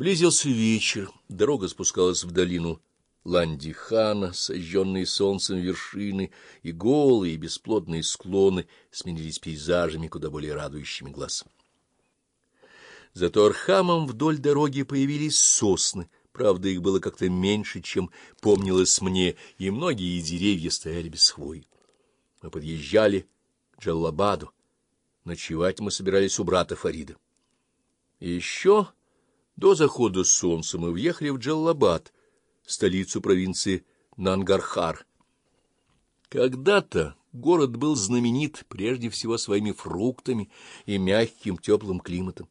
Близился вечер, дорога спускалась в долину Ландихана, сожженные солнцем вершины, и голые, и бесплодные склоны сменились пейзажами, куда более радующими глаз. Зато архамом вдоль дороги появились сосны, правда, их было как-то меньше, чем помнилось мне, и многие деревья стояли без хвои. Мы подъезжали к Джаллабаду. Ночевать мы собирались у брата Фарида. И еще до захода солнца мы въехали в Джаллабад, столицу провинции Нангархар. Когда-то город был знаменит прежде всего своими фруктами и мягким теплым климатом.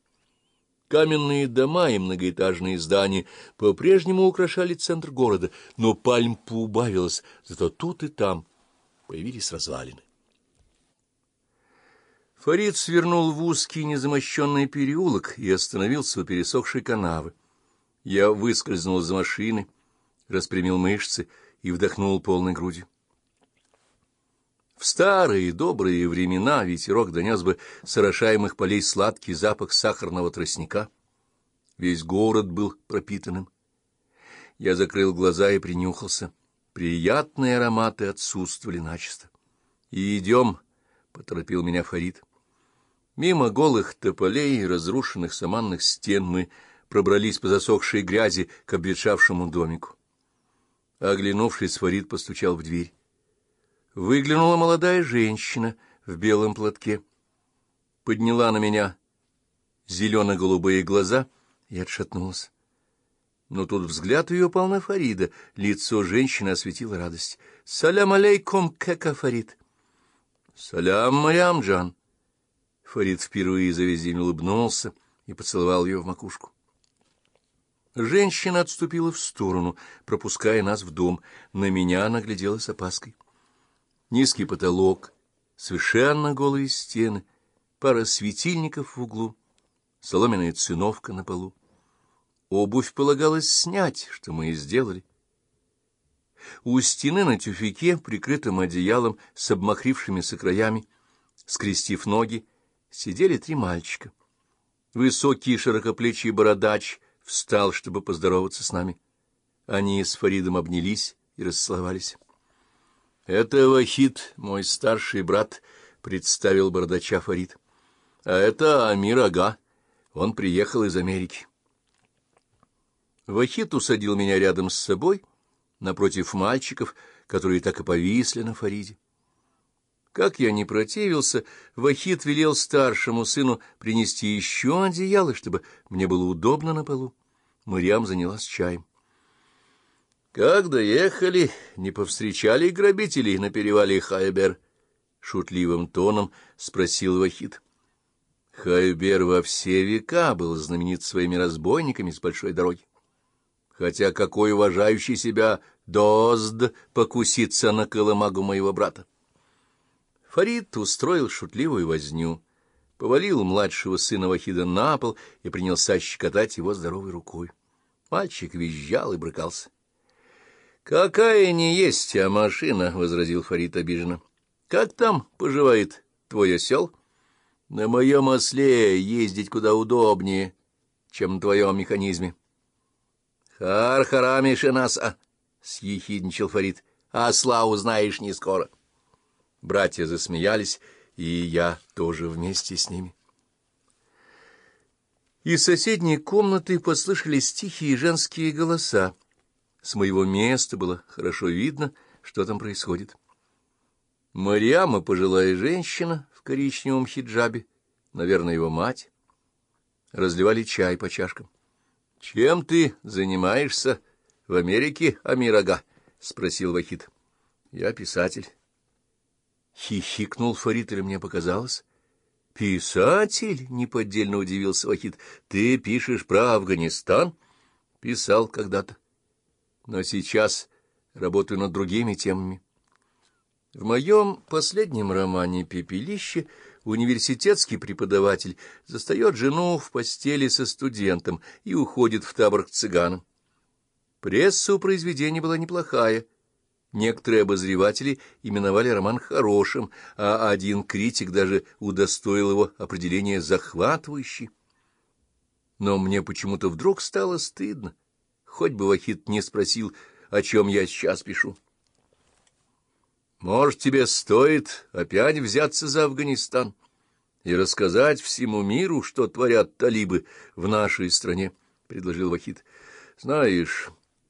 Каменные дома и многоэтажные здания по-прежнему украшали центр города, но пальм поубавилось, зато тут и там появились развалины. Фарид свернул в узкий незамощенный переулок и остановился у пересохшей канавы. Я выскользнул из машины, распрямил мышцы и вдохнул полной грудью. В старые добрые времена ветерок донес бы с орошаемых полей сладкий запах сахарного тростника. Весь город был пропитанным. Я закрыл глаза и принюхался. Приятные ароматы отсутствовали начисто. — идем, — поторопил меня Фарид. Мимо голых тополей и разрушенных саманных стен мы пробрались по засохшей грязи к обветшавшему домику. Оглянувшись, Фарид постучал в дверь. Выглянула молодая женщина в белом платке, подняла на меня зелено-голубые глаза и отшатнулась. Но тут взгляд ее упал на Фарида, лицо женщины осветило радость. «Салям алейкум, кека Фарид!» «Салям, Мариамджан!» Фарид впервые за весь день улыбнулся и поцеловал ее в макушку. Женщина отступила в сторону, пропуская нас в дом. На меня она глядела с опаской. Низкий потолок, совершенно голые стены, пара светильников в углу, соломенная циновка на полу. Обувь полагалось снять, что мы и сделали. У стены на тюфяке, прикрытым одеялом с обмахрившимися краями, скрестив ноги, сидели три мальчика. Высокий широкоплечий бородач встал, чтобы поздороваться с нами. Они с Фаридом обнялись и расцеловались. — Это Вахид, мой старший брат, — представил бородача Фарид. — А это Амир Ага. Он приехал из Америки. Вахид усадил меня рядом с собой, напротив мальчиков, которые так и повисли на Фариде. Как я не противился, Вахид велел старшему сыну принести еще одеяло, чтобы мне было удобно на полу. Мариам занялась чаем. — Как доехали, не повстречали грабителей на перевале Хайбер? — шутливым тоном спросил Вахид. Хайбер во все века был знаменит своими разбойниками с большой дороги. Хотя какой уважающий себя Дозд покусится на колымагу моего брата? Фарид устроил шутливую возню, повалил младшего сына Вахида на пол и принялся щекотать его здоровой рукой. Мальчик визжал и брыкался. — Какая не есть, а машина, — возразил Фарид обиженно. — Как там поживает твой осел? — На моем осле ездить куда удобнее, чем на твоем механизме. — Хар-харами шинаса, — съехидничал Фарид. — Осла узнаешь не скоро. — Братья засмеялись, и я тоже вместе с ними. Из соседней комнаты послышались тихие женские голоса. С моего места было хорошо видно, что там происходит. Мариама, пожилая женщина в коричневом хиджабе, наверное, его мать, разливали чай по чашкам. — Чем ты занимаешься в Америке, Амирага? — спросил Вахид. — Я писатель. Хихикнул Фарид, или мне показалось? «Писатель?» — неподдельно удивился Вахид. «Ты пишешь про Афганистан?» «Писал когда-то. Но сейчас работаю над другими темами». В моем последнем романе «Пепелище» университетский преподаватель застает жену в постели со студентом и уходит в табор к цыганам. Пресса у произведения была неплохая — Некоторые обозреватели именовали роман хорошим, а один критик даже удостоил его определения захватывающий. но мне почему-то вдруг стало стыдно. Хоть бы Вахид не спросил, о чем я сейчас пишу. Может, тебе стоит опять взяться за Афганистан и рассказать всему миру, что творят талибы в нашей стране, — предложил Вахид. — Знаешь,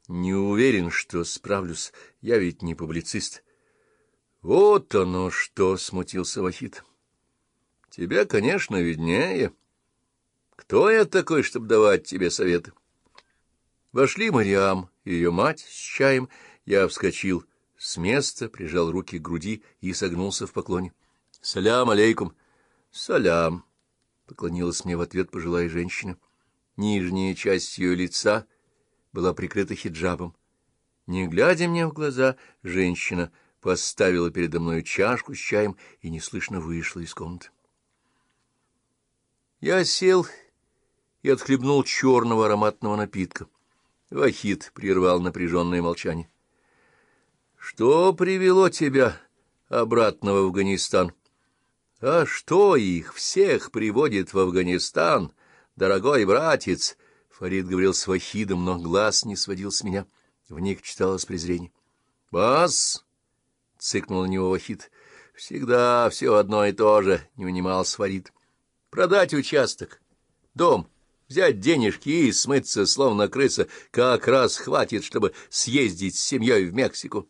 не уверен, что справлюсь. Я ведь не публицист. — Вот оно что, — смутился Вахид. — Тебе, конечно, виднее. Кто я такой, чтобы давать тебе советы? Вошли Мариам и ее мать с чаем. Я вскочил с места, прижал руки к груди и согнулся в поклоне. — Салям алейкум! — Салям! — поклонилась мне в ответ пожилая женщина. Нижняя часть ее лица была прикрыта хиджабом. Не глядя мне в глаза, женщина поставила передо мной чашку с чаем и неслышно вышла из комнаты. Я сел и отхлебнул черного ароматного напитка. Вахид прервал напряженное молчание. — Что привело тебя обратно в Афганистан? — А что их всех приводит в Афганистан, дорогой братец? Фарид говорил с Вахидом, но глаз не сводил с меня. В них читалось презрение. — Бас! — цыкнул на него Вахид. — Всегда все одно и то же, — не унимался Фарид. — Продать участок, дом — взять денежки и смыться, словно крыса, как раз хватит, чтобы съездить с семьей в Мексику.